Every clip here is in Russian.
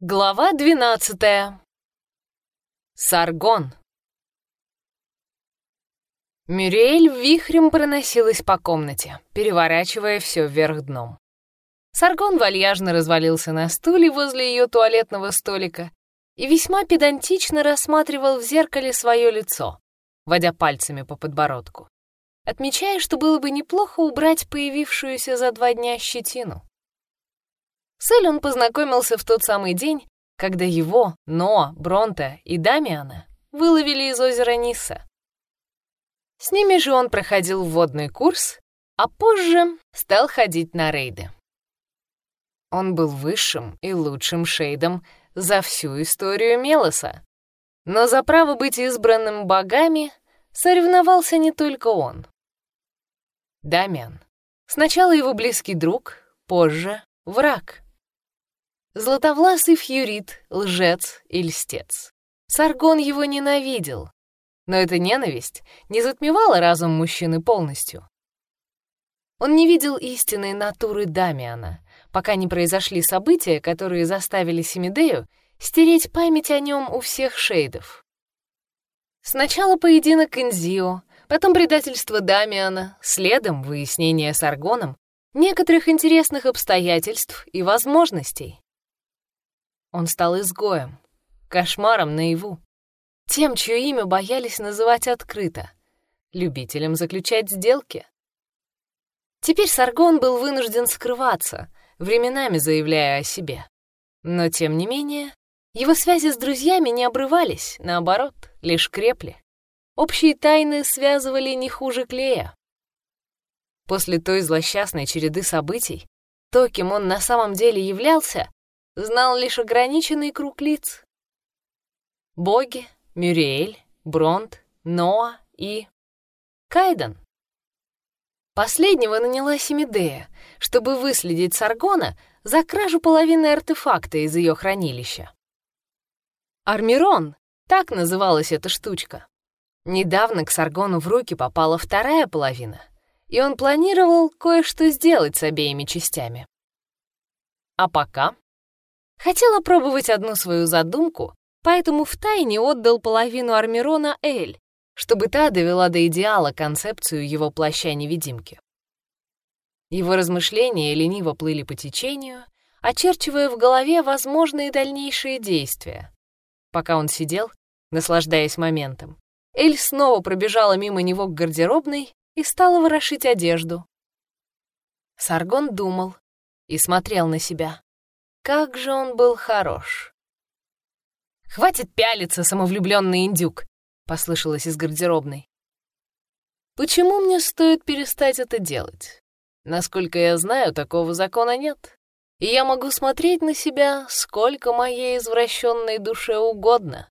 Глава двенадцатая. Саргон. Мюриэль вихрем проносилась по комнате, переворачивая все вверх дном. Саргон вальяжно развалился на стуле возле ее туалетного столика и весьма педантично рассматривал в зеркале свое лицо, водя пальцами по подбородку, отмечая, что было бы неплохо убрать появившуюся за два дня щетину. С Эль он познакомился в тот самый день, когда его, Ноа, Бронта и Дамиана выловили из озера Ниса. С ними же он проходил водный курс, а позже стал ходить на рейды. Он был высшим и лучшим шейдом за всю историю Мелоса. Но за право быть избранным богами соревновался не только он. Дамиан. Сначала его близкий друг, позже — враг. Златовласый фьюрит, лжец и льстец. Саргон его ненавидел, но эта ненависть не затмевала разум мужчины полностью. Он не видел истинной натуры Дамиана, пока не произошли события, которые заставили Семидею стереть память о нем у всех шейдов. Сначала поединок Инзио, потом предательство Дамиана, следом выяснение с Аргоном некоторых интересных обстоятельств и возможностей. Он стал изгоем, кошмаром наяву, тем, чье имя боялись называть открыто, любителем заключать сделки. Теперь Саргон был вынужден скрываться, временами заявляя о себе. Но, тем не менее, его связи с друзьями не обрывались, наоборот, лишь крепли. Общие тайны связывали не хуже клея. После той злосчастной череды событий, то, кем он на самом деле являлся, знал лишь ограниченный круг лиц. Боги, Мюриэль, Бронт, Ноа и... Кайден. Последнего наняла Семидея, чтобы выследить Саргона за кражу половины артефакта из ее хранилища. Армирон — так называлась эта штучка. Недавно к Саргону в руки попала вторая половина, и он планировал кое-что сделать с обеими частями. А пока Хотел опробовать одну свою задумку, поэтому втайне отдал половину Армирона Эль, чтобы та довела до идеала концепцию его плаща-невидимки. Его размышления лениво плыли по течению, очерчивая в голове возможные дальнейшие действия. Пока он сидел, наслаждаясь моментом, Эль снова пробежала мимо него к гардеробной и стала ворошить одежду. Саргон думал и смотрел на себя. Как же он был хорош. «Хватит пялиться, самовлюбленный индюк!» — послышалось из гардеробной. «Почему мне стоит перестать это делать? Насколько я знаю, такого закона нет, и я могу смотреть на себя, сколько моей извращенной душе угодно».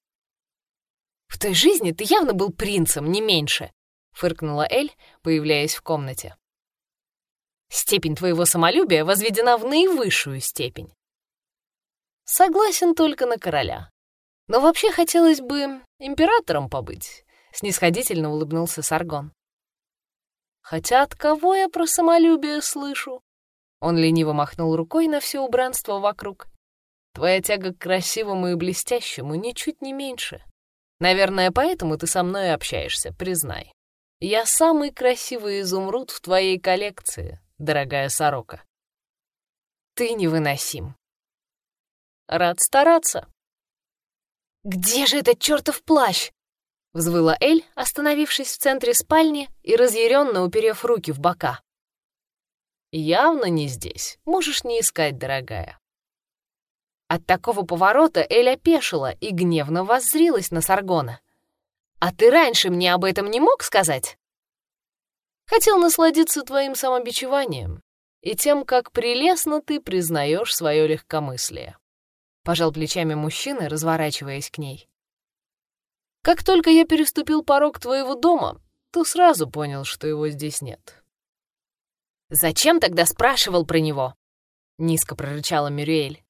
«В той жизни ты явно был принцем, не меньше», — фыркнула Эль, появляясь в комнате. «Степень твоего самолюбия возведена в наивысшую степень. Согласен только на короля. Но вообще хотелось бы императором побыть, снисходительно улыбнулся Саргон. Хотя от кого я про самолюбие слышу? Он лениво махнул рукой на все убранство вокруг. Твоя тяга к красивому и блестящему ничуть не меньше. Наверное, поэтому ты со мной общаешься, признай. Я самый красивый изумруд в твоей коллекции, дорогая сорока. Ты невыносим. Рад стараться. «Где же этот чертов плащ?» — взвыла Эль, остановившись в центре спальни и разъяренно уперев руки в бока. «Явно не здесь. Можешь не искать, дорогая». От такого поворота Эль опешила и гневно воззрилась на Саргона. «А ты раньше мне об этом не мог сказать?» «Хотел насладиться твоим самобичеванием и тем, как прелестно ты признаешь свое легкомыслие» пожал плечами мужчина, разворачиваясь к ней. Как только я переступил порог твоего дома, то сразу понял, что его здесь нет. Зачем тогда спрашивал про него? Низко прорычала Мюриэль.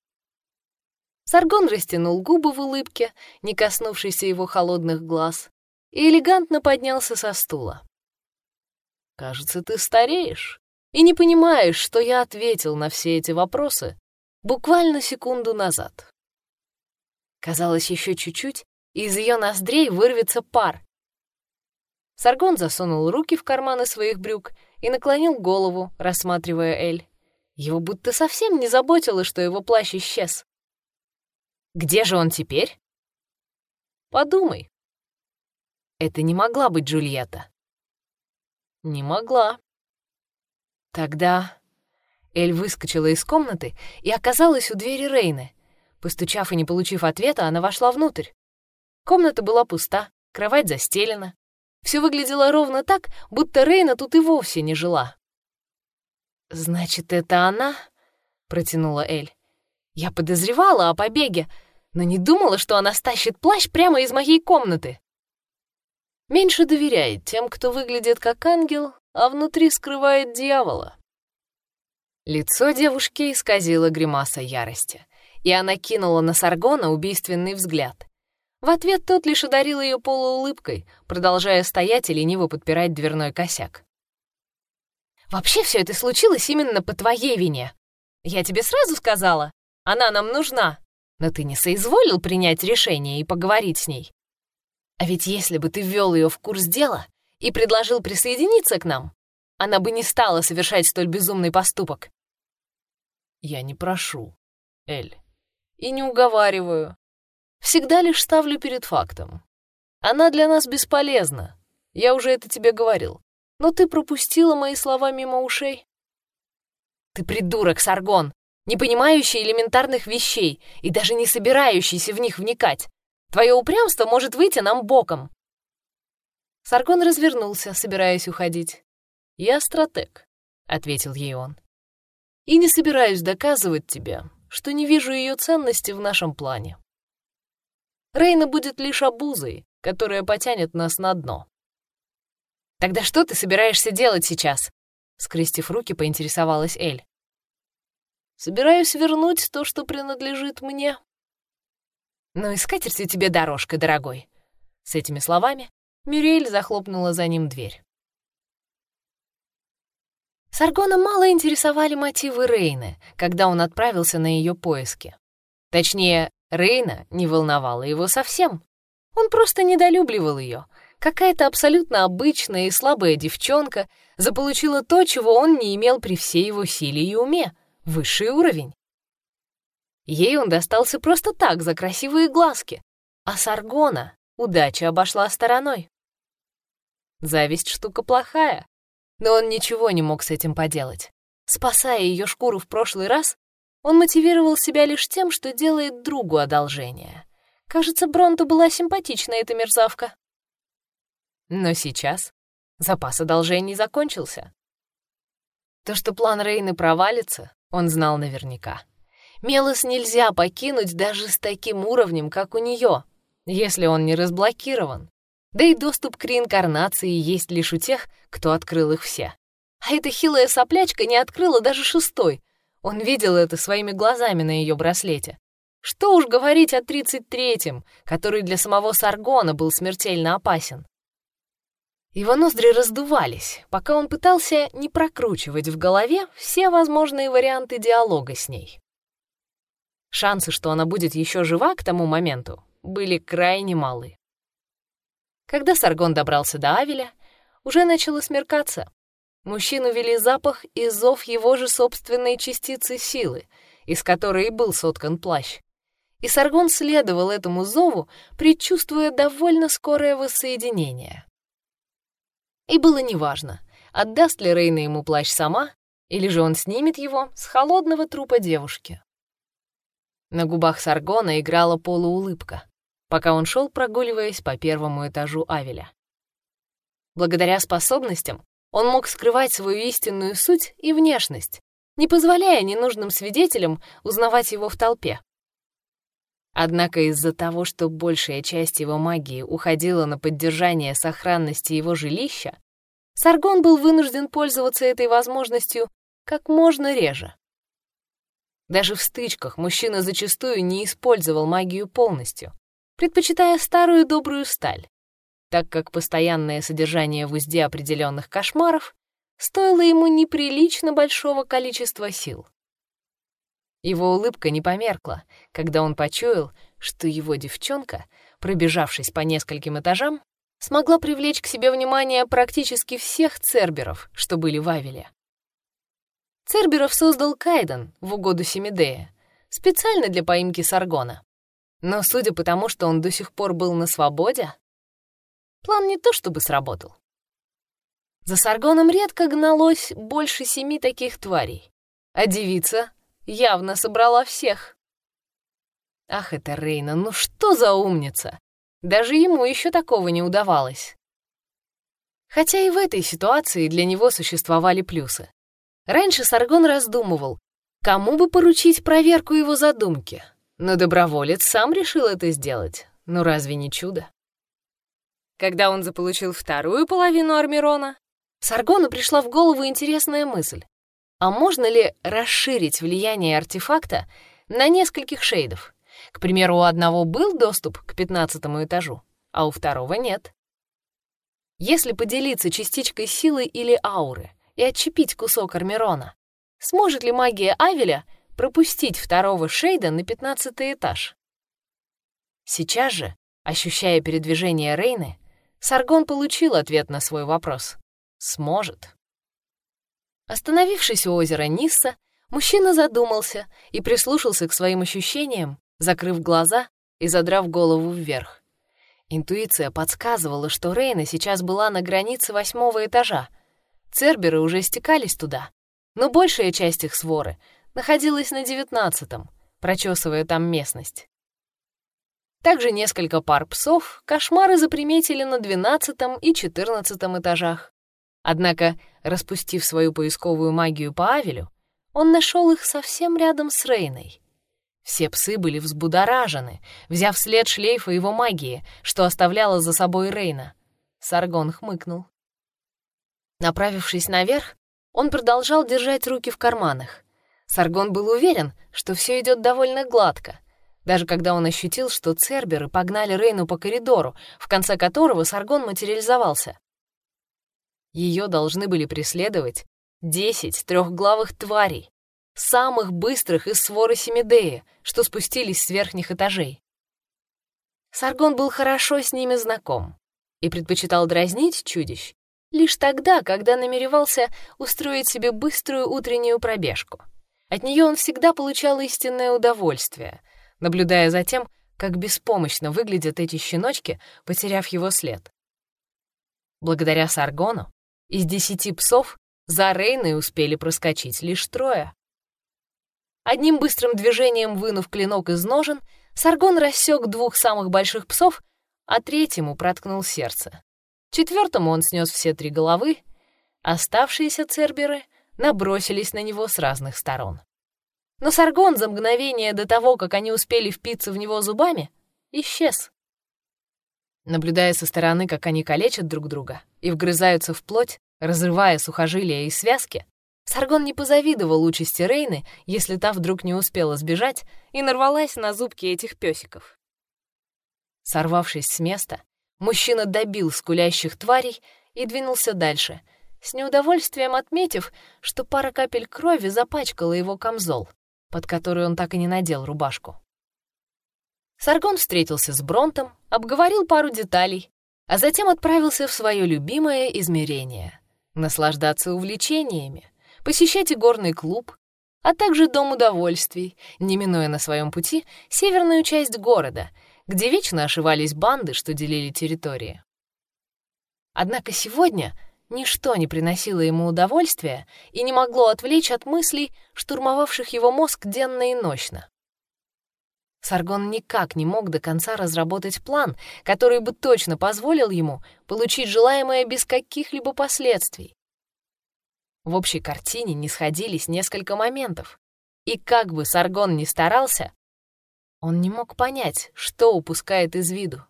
Саргон растянул губы в улыбке, не коснувшейся его холодных глаз, и элегантно поднялся со стула. «Кажется, ты стареешь и не понимаешь, что я ответил на все эти вопросы буквально секунду назад. Казалось, еще чуть-чуть, и из ее ноздрей вырвется пар. Саргон засунул руки в карманы своих брюк и наклонил голову, рассматривая Эль. Его будто совсем не заботило, что его плащ исчез. «Где же он теперь?» «Подумай». Это не могла быть Джульетта. Не могла. Тогда Эль выскочила из комнаты и оказалась у двери Рейны. Постучав и не получив ответа, она вошла внутрь. Комната была пуста, кровать застелена. Все выглядело ровно так, будто Рейна тут и вовсе не жила. «Значит, это она?» — протянула Эль. «Я подозревала о побеге, но не думала, что она стащит плащ прямо из моей комнаты». Меньше доверяет тем, кто выглядит как ангел, а внутри скрывает дьявола. Лицо девушки исказило гримаса ярости, и она кинула на Саргона убийственный взгляд. В ответ тот лишь одарил ее полуулыбкой, продолжая стоять и лениво подпирать дверной косяк. «Вообще все это случилось именно по твоей вине. Я тебе сразу сказала, она нам нужна, но ты не соизволил принять решение и поговорить с ней. А ведь если бы ты ввел ее в курс дела и предложил присоединиться к нам, она бы не стала совершать столь безумный поступок. Я не прошу, Эль, и не уговариваю. Всегда лишь ставлю перед фактом. Она для нас бесполезна, я уже это тебе говорил. Но ты пропустила мои слова мимо ушей. Ты придурок, Саргон, не понимающий элементарных вещей и даже не собирающийся в них вникать. Твое упрямство может выйти нам боком. Саргон развернулся, собираясь уходить. «Я стратег», — ответил ей он. «И не собираюсь доказывать тебе, что не вижу ее ценности в нашем плане. Рейна будет лишь обузой, которая потянет нас на дно». «Тогда что ты собираешься делать сейчас?» Скрестив руки, поинтересовалась Эль. «Собираюсь вернуть то, что принадлежит мне», «Ну и скатертью тебе дорожка, дорогой!» С этими словами Мюриэль захлопнула за ним дверь. Саргона мало интересовали мотивы Рейны, когда он отправился на ее поиски. Точнее, Рейна не волновала его совсем. Он просто недолюбливал ее. Какая-то абсолютно обычная и слабая девчонка заполучила то, чего он не имел при всей его силе и уме — высший уровень. Ей он достался просто так, за красивые глазки. А Саргона удача обошла стороной. Зависть штука плохая, но он ничего не мог с этим поделать. Спасая ее шкуру в прошлый раз, он мотивировал себя лишь тем, что делает другу одолжение. Кажется, Бронту была симпатична эта мерзавка. Но сейчас запас одолжений закончился. То, что план Рейны провалится, он знал наверняка. Мелос нельзя покинуть даже с таким уровнем, как у нее, если он не разблокирован. Да и доступ к реинкарнации есть лишь у тех, кто открыл их все. А эта хилая соплячка не открыла даже шестой. Он видел это своими глазами на ее браслете. Что уж говорить о 33-м, который для самого Саргона был смертельно опасен. Его ноздри раздувались, пока он пытался не прокручивать в голове все возможные варианты диалога с ней. Шансы, что она будет еще жива к тому моменту, были крайне малы. Когда Саргон добрался до Авеля, уже начало смеркаться. Мужчину вели запах и зов его же собственной частицы силы, из которой и был соткан плащ. И Саргон следовал этому зову, предчувствуя довольно скорое воссоединение. И было неважно, отдаст ли Рейна ему плащ сама, или же он снимет его с холодного трупа девушки. На губах Саргона играла полуулыбка, пока он шел, прогуливаясь по первому этажу Авеля. Благодаря способностям он мог скрывать свою истинную суть и внешность, не позволяя ненужным свидетелям узнавать его в толпе. Однако из-за того, что большая часть его магии уходила на поддержание сохранности его жилища, Саргон был вынужден пользоваться этой возможностью как можно реже. Даже в стычках мужчина зачастую не использовал магию полностью, предпочитая старую добрую сталь, так как постоянное содержание в узде определенных кошмаров стоило ему неприлично большого количества сил. Его улыбка не померкла, когда он почуял, что его девчонка, пробежавшись по нескольким этажам, смогла привлечь к себе внимание практически всех церберов, что были в Авеле. Церберов создал Кайден в угоду Семидея, специально для поимки Саргона. Но судя по тому, что он до сих пор был на свободе, план не то чтобы сработал. За Саргоном редко гналось больше семи таких тварей, а девица явно собрала всех. Ах, это Рейна, ну что за умница! Даже ему еще такого не удавалось. Хотя и в этой ситуации для него существовали плюсы. Раньше Саргон раздумывал, кому бы поручить проверку его задумки, но доброволец сам решил это сделать. Ну разве не чудо? Когда он заполучил вторую половину Армирона, Саргону пришла в голову интересная мысль. А можно ли расширить влияние артефакта на нескольких шейдов? К примеру, у одного был доступ к пятнадцатому этажу, а у второго нет. Если поделиться частичкой силы или ауры и отчепить кусок Армирона, сможет ли магия Авеля пропустить второго Шейда на пятнадцатый этаж? Сейчас же, ощущая передвижение Рейны, Саргон получил ответ на свой вопрос. Сможет. Остановившись у озера Нисса, мужчина задумался и прислушался к своим ощущениям, закрыв глаза и задрав голову вверх. Интуиция подсказывала, что Рейна сейчас была на границе восьмого этажа. Церберы уже стекались туда, но большая часть их своры находилась на девятнадцатом, прочесывая там местность. Также несколько пар псов кошмары заприметили на двенадцатом и четырнадцатом этажах. Однако, распустив свою поисковую магию по Авелю, он нашел их совсем рядом с Рейной — все псы были взбудоражены, взяв след шлейфа его магии, что оставляла за собой Рейна. Саргон хмыкнул. Направившись наверх, он продолжал держать руки в карманах. Саргон был уверен, что все идет довольно гладко, даже когда он ощутил, что церберы погнали Рейну по коридору, в конце которого Саргон материализовался. Ее должны были преследовать десять трехглавых тварей, самых быстрых из своры Семидея, что спустились с верхних этажей. Саргон был хорошо с ними знаком и предпочитал дразнить чудищ лишь тогда, когда намеревался устроить себе быструю утреннюю пробежку. От нее он всегда получал истинное удовольствие, наблюдая за тем, как беспомощно выглядят эти щеночки, потеряв его след. Благодаря Саргону из десяти псов за Рейной успели проскочить лишь трое. Одним быстрым движением вынув клинок из ножен, Саргон рассек двух самых больших псов, а третьему проткнул сердце. Четвертому он снес все три головы, оставшиеся церберы набросились на него с разных сторон. Но Саргон за мгновение до того, как они успели впиться в него зубами, исчез. Наблюдая со стороны, как они калечат друг друга и вгрызаются в плоть, разрывая сухожилия и связки, Саргон не позавидовал участи Рейны, если та вдруг не успела сбежать и нарвалась на зубки этих песиков. Сорвавшись с места, мужчина добил скулящих тварей и двинулся дальше, с неудовольствием отметив, что пара капель крови запачкала его камзол, под который он так и не надел рубашку. Саргон встретился с Бронтом, обговорил пару деталей, а затем отправился в свое любимое измерение — наслаждаться увлечениями — посещать игорный клуб, а также Дом удовольствий, не минуя на своем пути северную часть города, где вечно ошивались банды, что делили территории. Однако сегодня ничто не приносило ему удовольствия и не могло отвлечь от мыслей, штурмовавших его мозг денно и ночно. Саргон никак не мог до конца разработать план, который бы точно позволил ему получить желаемое без каких-либо последствий. В общей картине не сходились несколько моментов. И как бы Саргон ни старался, он не мог понять, что упускает из виду.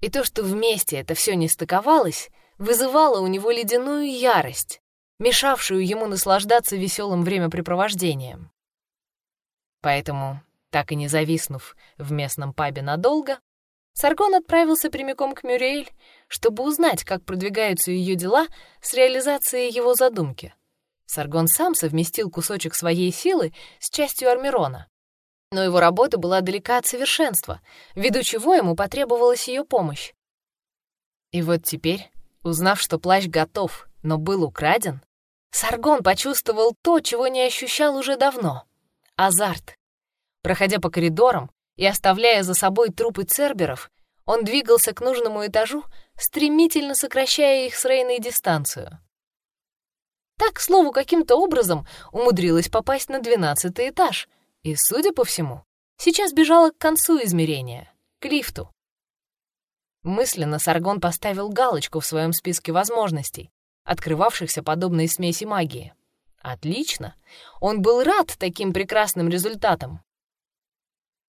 И то, что вместе это все не стыковалось, вызывало у него ледяную ярость, мешавшую ему наслаждаться веселым времяпрепровождением. Поэтому, так и не зависнув в местном пабе надолго, Саргон отправился прямиком к Мюррейль, чтобы узнать, как продвигаются ее дела с реализацией его задумки. Саргон сам совместил кусочек своей силы с частью Армирона. Но его работа была далека от совершенства, ввиду чего ему потребовалась ее помощь. И вот теперь, узнав, что плащ готов, но был украден, Саргон почувствовал то, чего не ощущал уже давно — азарт. Проходя по коридорам и оставляя за собой трупы церберов, он двигался к нужному этажу, стремительно сокращая их с Рейной дистанцию. Так, слову, каким-то образом умудрилась попасть на двенадцатый этаж и, судя по всему, сейчас бежала к концу измерения, к лифту. Мысленно Саргон поставил галочку в своем списке возможностей, открывавшихся подобной смеси магии. Отлично! Он был рад таким прекрасным результатам.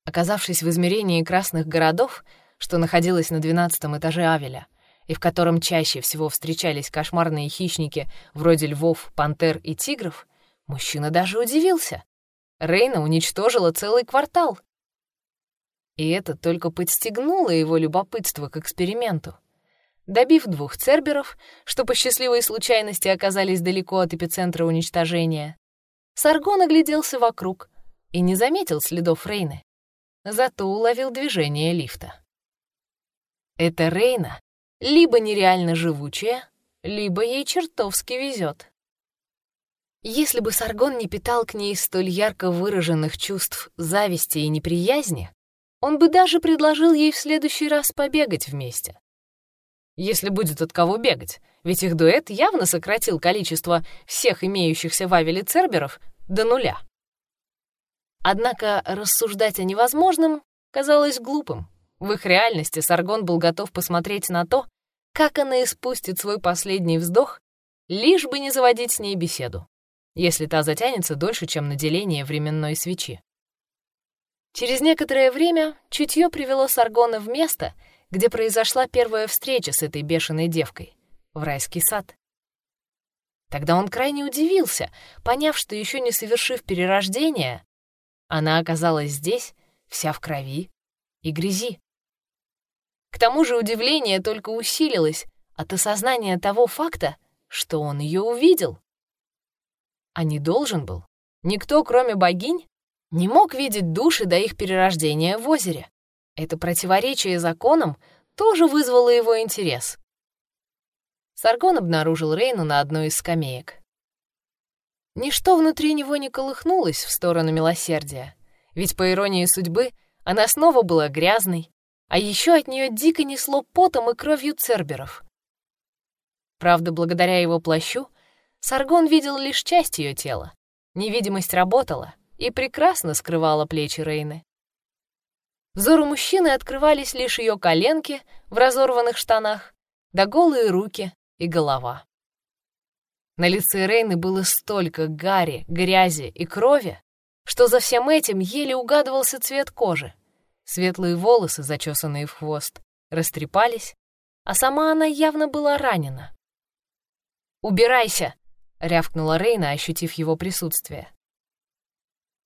Оказавшись в измерении красных городов, что находилось на двенадцатом этаже Авеля, и в котором чаще всего встречались кошмарные хищники вроде львов, пантер и тигров, мужчина даже удивился. Рейна уничтожила целый квартал. И это только подстегнуло его любопытство к эксперименту. Добив двух церберов, что по счастливой случайности оказались далеко от эпицентра уничтожения, Саргон огляделся вокруг и не заметил следов Рейны, зато уловил движение лифта. Это Рейна либо нереально живучая, либо ей чертовски везет. Если бы Саргон не питал к ней столь ярко выраженных чувств зависти и неприязни, он бы даже предложил ей в следующий раз побегать вместе. Если будет от кого бегать, ведь их дуэт явно сократил количество всех имеющихся в Авеле церберов до нуля. Однако рассуждать о невозможном казалось глупым. В их реальности Саргон был готов посмотреть на то, как она испустит свой последний вздох, лишь бы не заводить с ней беседу, если та затянется дольше, чем наделение временной свечи. Через некоторое время чутье привело Саргона в место, где произошла первая встреча с этой бешеной девкой, в райский сад. Тогда он крайне удивился, поняв, что еще не совершив перерождение, она оказалась здесь, вся в крови и грязи. К тому же удивление только усилилось от осознания того факта, что он ее увидел. А не должен был. Никто, кроме богинь, не мог видеть души до их перерождения в озере. Это противоречие законам тоже вызвало его интерес. Саргон обнаружил Рейну на одной из скамеек. Ничто внутри него не колыхнулось в сторону милосердия, ведь, по иронии судьбы, она снова была грязной, а еще от нее дико несло потом и кровью церберов. Правда, благодаря его плащу, Саргон видел лишь часть ее тела. Невидимость работала и прекрасно скрывала плечи Рейны. Взору мужчины открывались лишь ее коленки в разорванных штанах, да голые руки и голова. На лице Рейны было столько гари, грязи и крови, что за всем этим еле угадывался цвет кожи. Светлые волосы, зачесанные в хвост, растрепались, а сама она явно была ранена. «Убирайся!» — рявкнула Рейна, ощутив его присутствие.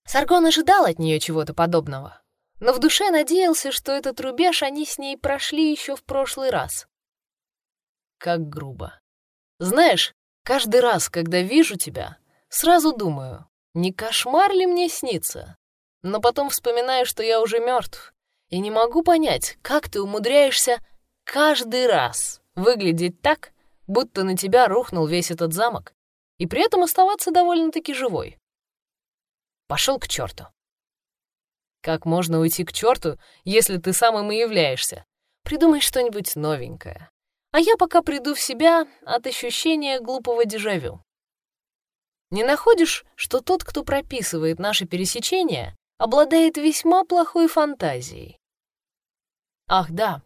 Саргон ожидал от нее чего-то подобного, но в душе надеялся, что этот рубеж они с ней прошли еще в прошлый раз. Как грубо. Знаешь, каждый раз, когда вижу тебя, сразу думаю, не кошмар ли мне снится? но потом вспоминаю, что я уже мертв, и не могу понять, как ты умудряешься каждый раз выглядеть так, будто на тебя рухнул весь этот замок, и при этом оставаться довольно-таки живой. Пошел к черту. Как можно уйти к черту, если ты сам им и являешься? Придумай что-нибудь новенькое. А я пока приду в себя от ощущения глупого дежавю. Не находишь, что тот, кто прописывает наши пересечения, обладает весьма плохой фантазией. Ах да,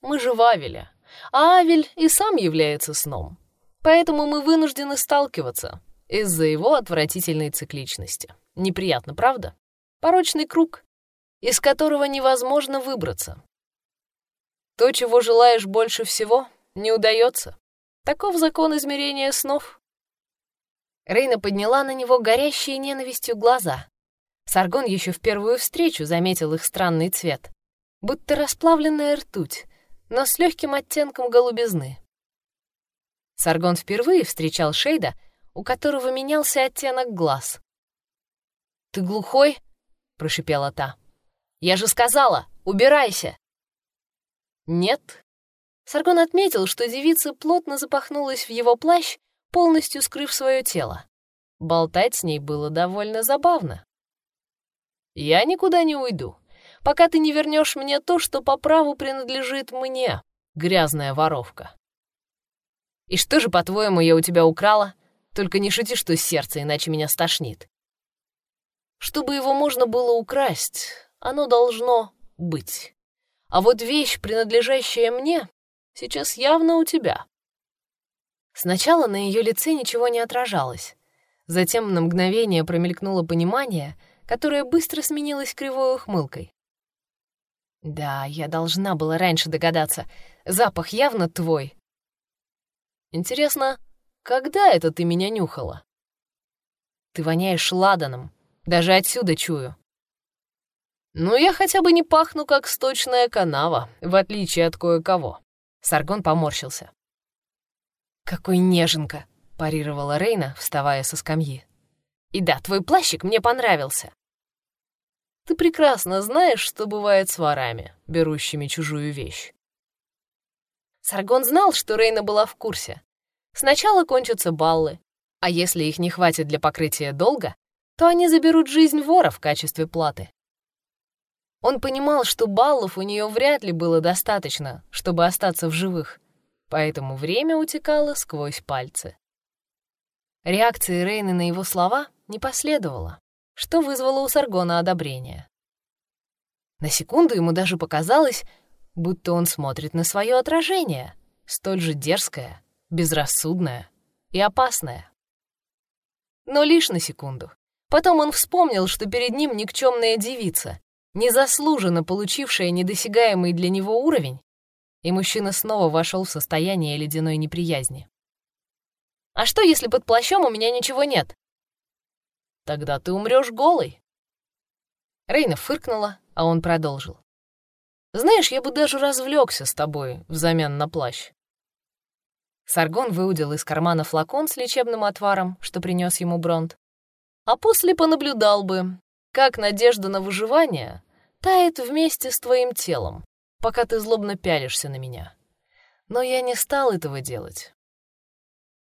мы же в Авеле, а Авель и сам является сном, поэтому мы вынуждены сталкиваться из-за его отвратительной цикличности. Неприятно, правда? Порочный круг, из которого невозможно выбраться. То, чего желаешь больше всего, не удается. Таков закон измерения снов. Рейна подняла на него горящие ненавистью глаза. Саргон еще в первую встречу заметил их странный цвет, будто расплавленная ртуть, но с легким оттенком голубизны. Саргон впервые встречал Шейда, у которого менялся оттенок глаз. «Ты глухой?» — прошипела та. «Я же сказала, убирайся!» «Нет». Саргон отметил, что девица плотно запахнулась в его плащ, полностью скрыв свое тело. Болтать с ней было довольно забавно. «Я никуда не уйду, пока ты не вернешь мне то, что по праву принадлежит мне, грязная воровка». «И что же, по-твоему, я у тебя украла? Только не шути, что сердце, иначе меня стошнит». Чтобы его можно было украсть, оно должно быть. А вот вещь, принадлежащая мне, сейчас явно у тебя. Сначала на ее лице ничего не отражалось. Затем на мгновение промелькнуло понимание, которое быстро сменилось кривой ухмылкой. «Да, я должна была раньше догадаться. Запах явно твой». «Интересно, когда это ты меня нюхала?» «Ты воняешь ладаном. Даже отсюда чую». «Ну, я хотя бы не пахну, как сточная канава, в отличие от кое-кого». Саргон поморщился. «Какой неженка!» — парировала Рейна, вставая со скамьи. «И да, твой плащик мне понравился». «Ты прекрасно знаешь, что бывает с ворами, берущими чужую вещь». Саргон знал, что Рейна была в курсе. Сначала кончатся баллы, а если их не хватит для покрытия долга, то они заберут жизнь вора в качестве платы. Он понимал, что баллов у нее вряд ли было достаточно, чтобы остаться в живых, поэтому время утекало сквозь пальцы. Реакции Рейны на его слова не последовало, что вызвало у Саргона одобрение. На секунду ему даже показалось, будто он смотрит на свое отражение, столь же дерзкое, безрассудное и опасное. Но лишь на секунду. Потом он вспомнил, что перед ним никчемная девица, незаслуженно получившая недосягаемый для него уровень, и мужчина снова вошел в состояние ледяной неприязни. «А что, если под плащом у меня ничего нет?» «Тогда ты умрешь голый». Рейна фыркнула, а он продолжил. «Знаешь, я бы даже развлекся с тобой взамен на плащ». Саргон выудил из кармана флакон с лечебным отваром, что принес ему Бронт, а после понаблюдал бы, как надежда на выживание тает вместе с твоим телом, пока ты злобно пялишься на меня. Но я не стал этого делать.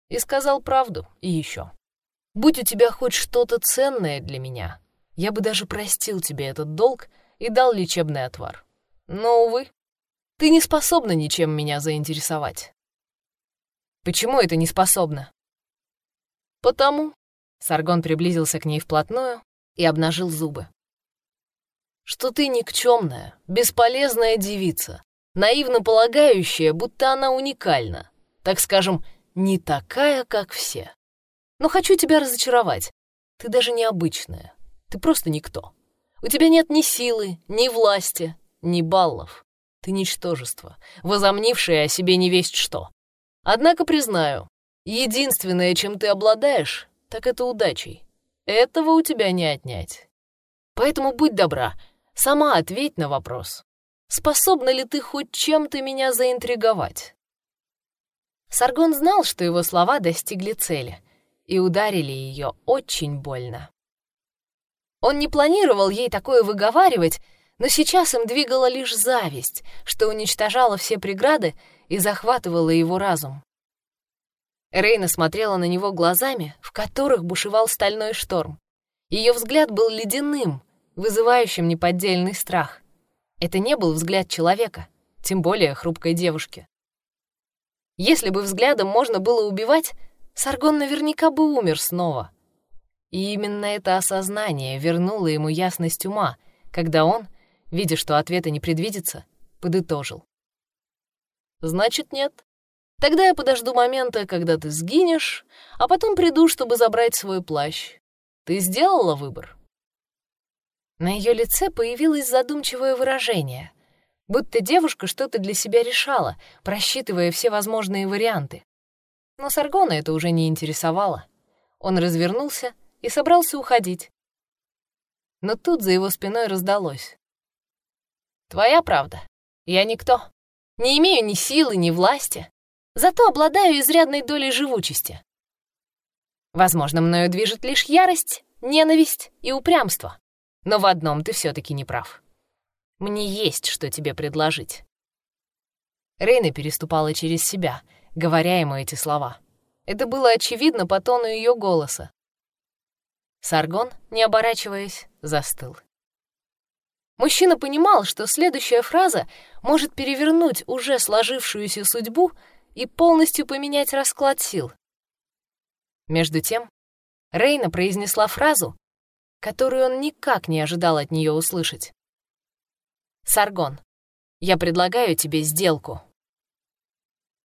И сказал правду, и еще. Будь у тебя хоть что-то ценное для меня, я бы даже простил тебе этот долг и дал лечебный отвар. Но, увы, ты не способна ничем меня заинтересовать. Почему это не способна? Потому. Саргон приблизился к ней вплотную и обнажил зубы что ты никчемная, бесполезная девица, наивно полагающая, будто она уникальна, так скажем, не такая, как все. Но хочу тебя разочаровать. Ты даже необычная. Ты просто никто. У тебя нет ни силы, ни власти, ни баллов. Ты ничтожество, возомнившее о себе не весть что. Однако признаю, единственное, чем ты обладаешь, так это удачей. Этого у тебя не отнять. Поэтому будь добра, Сама ответь на вопрос. Способна ли ты хоть чем-то меня заинтриговать? Саргон знал, что его слова достигли цели и ударили ее очень больно. Он не планировал ей такое выговаривать, но сейчас им двигала лишь зависть, что уничтожала все преграды и захватывала его разум. Рейна смотрела на него глазами, в которых бушевал стальной шторм. Ее взгляд был ледяным, вызывающим неподдельный страх. Это не был взгляд человека, тем более хрупкой девушки. Если бы взглядом можно было убивать, Саргон наверняка бы умер снова. И именно это осознание вернуло ему ясность ума, когда он, видя, что ответа не предвидится, подытожил. «Значит, нет. Тогда я подожду момента, когда ты сгинешь, а потом приду, чтобы забрать свой плащ. Ты сделала выбор?» На ее лице появилось задумчивое выражение, будто девушка что-то для себя решала, просчитывая все возможные варианты. Но Саргона это уже не интересовало. Он развернулся и собрался уходить. Но тут за его спиной раздалось. «Твоя правда. Я никто. Не имею ни силы, ни власти. Зато обладаю изрядной долей живучести. Возможно, мною движет лишь ярость, ненависть и упрямство. Но в одном ты все-таки не прав. Мне есть что тебе предложить. Рейна переступала через себя, говоря ему эти слова. Это было очевидно по тону ее голоса. Саргон, не оборачиваясь, застыл. Мужчина понимал, что следующая фраза может перевернуть уже сложившуюся судьбу и полностью поменять расклад сил. Между тем, Рейна произнесла фразу, которую он никак не ожидал от нее услышать. «Саргон, я предлагаю тебе сделку».